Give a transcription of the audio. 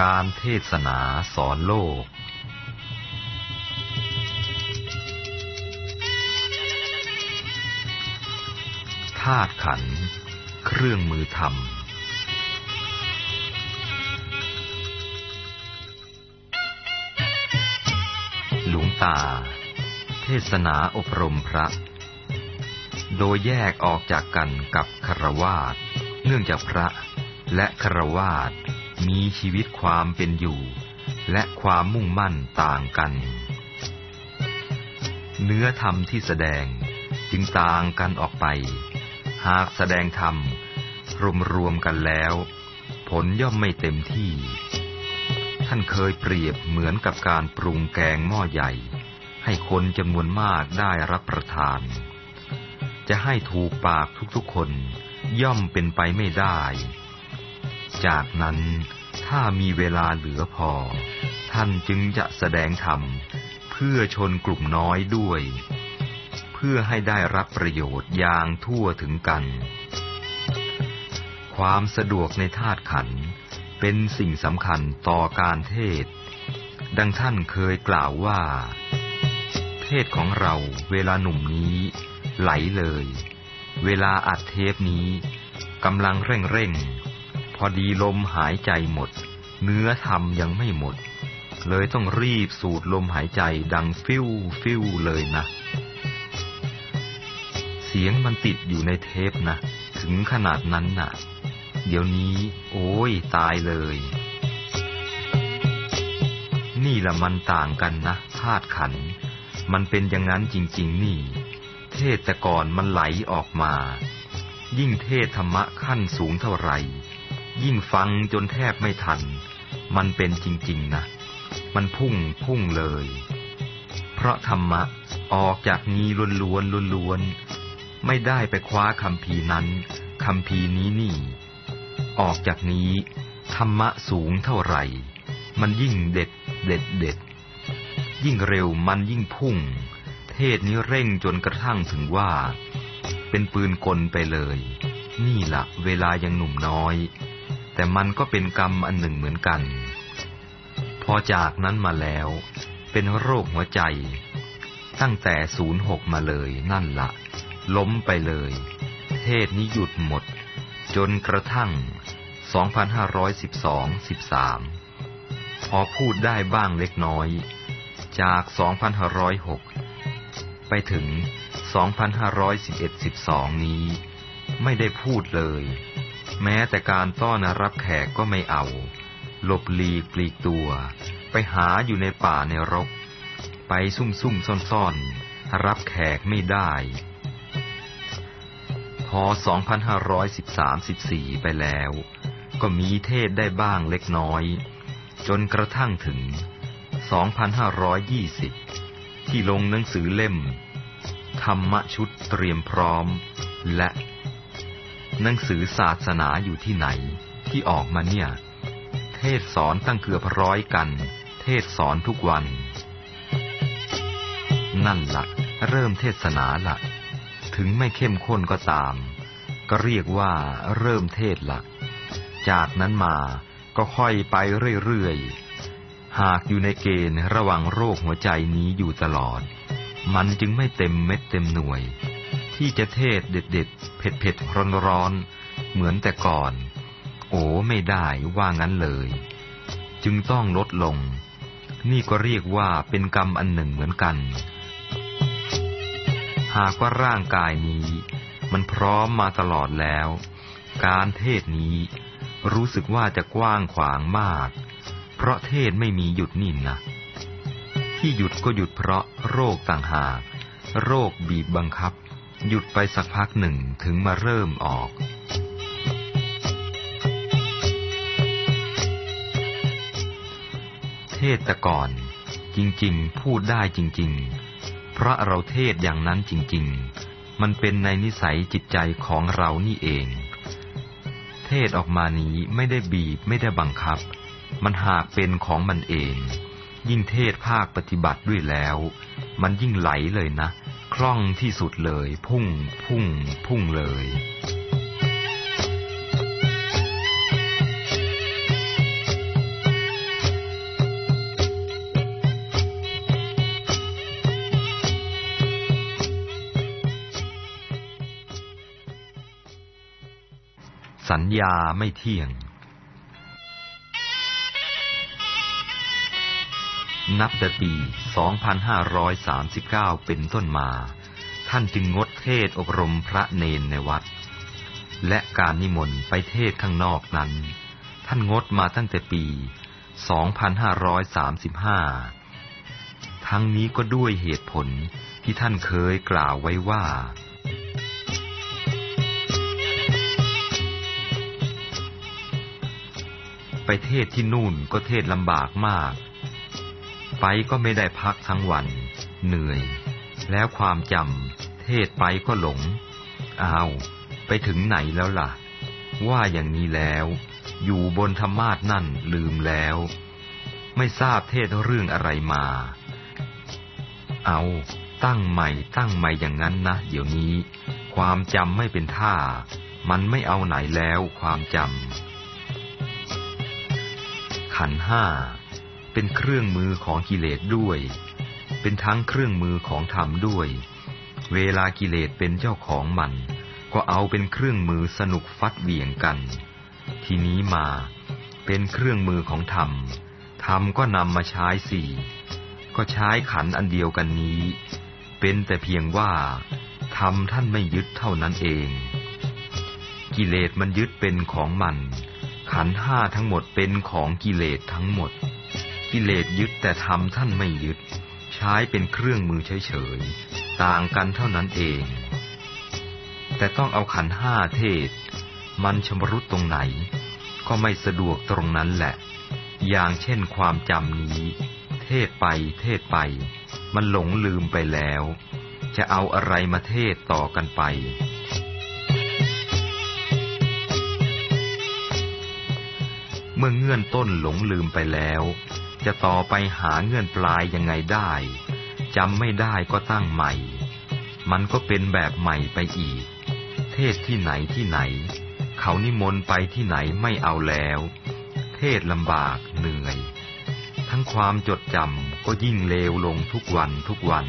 การเทศนาสอนโลก ธาตุขัน เครื่องมือธรรม หลวงตา เทศนาอบรมพระ โดยแยกออกจากกันกับคารวาสเนื่องจากพระและคารวาส มีชีวิตความเป็นอยู่ และความมุ่งมั่นต่างกัน เนื้อธรรมที่แสดงจึงต่างกันออกไป หากแสดงธรรมรวมรวมกันแล้ว ผลย่อมไม่เต็มที่ ท่านเคยเปรียบเหมือนกับการปรุงแกงหม้อใหญ่ ให้คนจำนวนมากได้รับประทาน จะให้ถูกปากทุกๆคนย่อมเป็นไปไม่ได้ จากนั้น ถ้ามีเวลาเหลือพอ ท่านจึงจะแสดงธรรม เพื่อชนกลุ่มน้อยด้วย เพื่อให้ได้รับประโยชน์อย่างทั่วถึงกัน ความสะดวกในธาตุขันเป็นสิ่งสำคัญต่อการเทศ ดังท่านเคยกล่าวว่า เทศของเราเวลาหนุ่มนี้ไหลเลย เวลาอัดเทปนี้กำลังเร่งเร่ง อดีลมหายใจหมด เนื้อทำยังไม่หมด เลยต้องรีบสูดลมหายใจดังฟิวฟิวเลยนะ เสียงมันติดอยู่ในเทปนะ ถึงขนาดนั้นน่ะ เดี๋ยวนี้ โอ้ยตายเลย นี่ละมันต่างกันนะธาตุขัน มันเป็นอย่างนั้นจริง ๆ นี่ เทศแต่ก่อนมันไหลออกมายิ่งเทศธรรมะขั้นสูงเท่าไหร่ ยิ่งฟังจนแทบไม่ทัน มันเป็นจริงๆนะ มันพุ่งพุ่งเลย เพราะธรรมะออกจากนี้ล้วนๆล้วนๆไม่ได้ไปคว้าคำพีนั้นคำพีนี้นี่ ออกจากนี้ ธรรมะสูงเท่าไหร่ มันยิ่งเด็ดเด็ดเด็ด ยิ่งเร็วมันยิ่งพุ่ง เทศนี้เร่งจนกระทั่งถึงว่า เป็นปืนกลไปเลย นี่ละเวลายังหนุ่มน้อย แต่มันก็เป็นกรรมอันหนึ่งเหมือนกัน พอจากนั้นมาแล้ว เป็นโรคหัวใจ ตั้งแต่ศูนย์หกมาเลยนั่นละ ล้มไปเลย เทศนี้หยุดหมด จนกระทั่ง 2512-13 พอพูดได้บ้างเล็กน้อย จาก 2506 ไปถึง 2511-12 นี้ ไม่ได้พูดเลย แม้แต่การต้อนรับแขกก็ไม่เอา หลบหลีกปลีกตัว ไปหาอยู่ในป่าในรก ไปซุ่มซุ่มซ่อนซ่อนรับแขกไม่ได้ พอ 2513-14 ไปแล้ว ก็มีเทศได้บ้างเล็กน้อย จนกระทั่งถึง 2520 ที่ลงหนังสือเล่ม ธรรมชุดเตรียมพร้อม และ หนังสือศาสนาอยู่ที่ไหน ที่ออกมาเนี่ย เทศสอนตั้งเกือบร้อยกัน เทศสอนทุกวัน นั่นละเริ่มเทศนาละถึงไม่เข้มข้นก็ตาม ก็เรียกว่าเริ่มเทศละจากนั้นมาก็ค่อยไปเรื่อยๆ หากอยู่ในเกณฑ์ระวังโรคหัวใจนี้อยู่ตลอด มันจึงไม่เต็มเม็ดเต็มหน่วย ที่จะเทศเด็ดๆ เผ็ดๆ ร้อนๆ เหมือนแต่ก่อน โอ้ไม่ได้ว่างั้นเลย จึงต้องลดลง นี่ก็เรียกว่าเป็นกรรมอันหนึ่งเหมือนกัน หากว่าร่างกายนี้ มันพร้อมมาตลอดแล้ว การเทศนี้รู้สึกว่าจะกว้างขวางมาก เพราะเทศไม่มีหยุดนิ่นะที่หยุดก็หยุดเพราะโรคต่างหาก โรคบีบบังคับ หยุดไปสักพักหนึ่งถึงมาเริ่มออก เทศแต่ก่อนจริงๆ พูดได้จริง ๆ เพราะเราเทศอย่างนั้นจริง ๆ มันเป็นในนิสัยจิตใจของเรานี่เอง เทศออกมานี้ไม่ได้บีบไม่ได้บังคับ มันหากเป็นของมันเอง ยิ่งเทศภาคปฏิบัติด้วยแล้ว มันยิ่งไหลเลยนะ ล่องที่สุดเลย พุ่ง พุ่ง พุ่งเลย สัญญาไม่เที่ยง นับแต่ปี 2539 เป็นต้นมา ท่านจึงงดเทศอบรมพระเนนในวัด และการนิมนต์ไปเทศข้างนอกนั้น ท่านงดมาตั้งแต่ปี 2535 ทั้งนี้ก็ด้วยเหตุผลที่ท่านเคยกล่าวไว้ว่า ไปเทศที่นู่นก็เทศลำบากมาก ไปก็ไม่ได้พักทั้งวัน เหนื่อย แล้วความจำเทศไปก็หลงอ้าวไปถึงไหนแล้วล่ะ ว่าอย่างนี้แล้ว อยู่บนธรรมาสนั่นลืมแล้ว ไม่ทราบเทศเรื่องอะไรมา เอาตั้งใหม่ตั้งใหม่อย่างนั้นนะเดี๋ยวนี้ ความจำไม่เป็นท่า มันไม่เอาไหนแล้วความจำขันห้า เป็นเครื่องมือของกิเลสด้วย เป็นทั้งเครื่องมือของธรรมด้วย เวลากิเลสเป็นเจ้าของมัน ก็เอาเป็นเครื่องมือสนุกฟัดเหวี่ยงกัน ทีนี้มาเป็นเครื่องมือของธรรม ธรรมก็นำมาใช้สี่ ก็ใช้ขันอันเดียวกันนี้ เป็นแต่เพียงว่าธรรมท่านไม่ยึดเท่านั้นเอง กิเลสมันยึดเป็นของมัน ขันห้าทั้งหมดเป็นของกิเลสทั้งหมด กิเลสยึดแต่ธรรมท่านไม่ยึด ใช้เป็นเครื่องมือเฉยๆ ต่างกันเท่านั้นเอง แต่ต้องเอาขันห้าเทศ มันชำรุดตรงไหน ก็ไม่สะดวกตรงนั้นแหละ อย่างเช่นความจำนี้ เทศไปเทศไป มันหลงลืมไปแล้ว จะเอาอะไรมาเทศต่อกันไปเมื่อเงื่อนต้นหลงลืมไปแล้ว จะต่อไปหาเงื่อนปลายยังไงได้จำไม่ได้ก็ตั้งใหม่ มันก็เป็นแบบใหม่ไปอีก เทศที่ไหนที่ไหน เขานิมนต์ไปที่ไหนไม่เอาแล้ว เทศลำบากเหนื่อย ทั้งความจดจำก็ยิ่งเลวลงทุกวันทุกวัน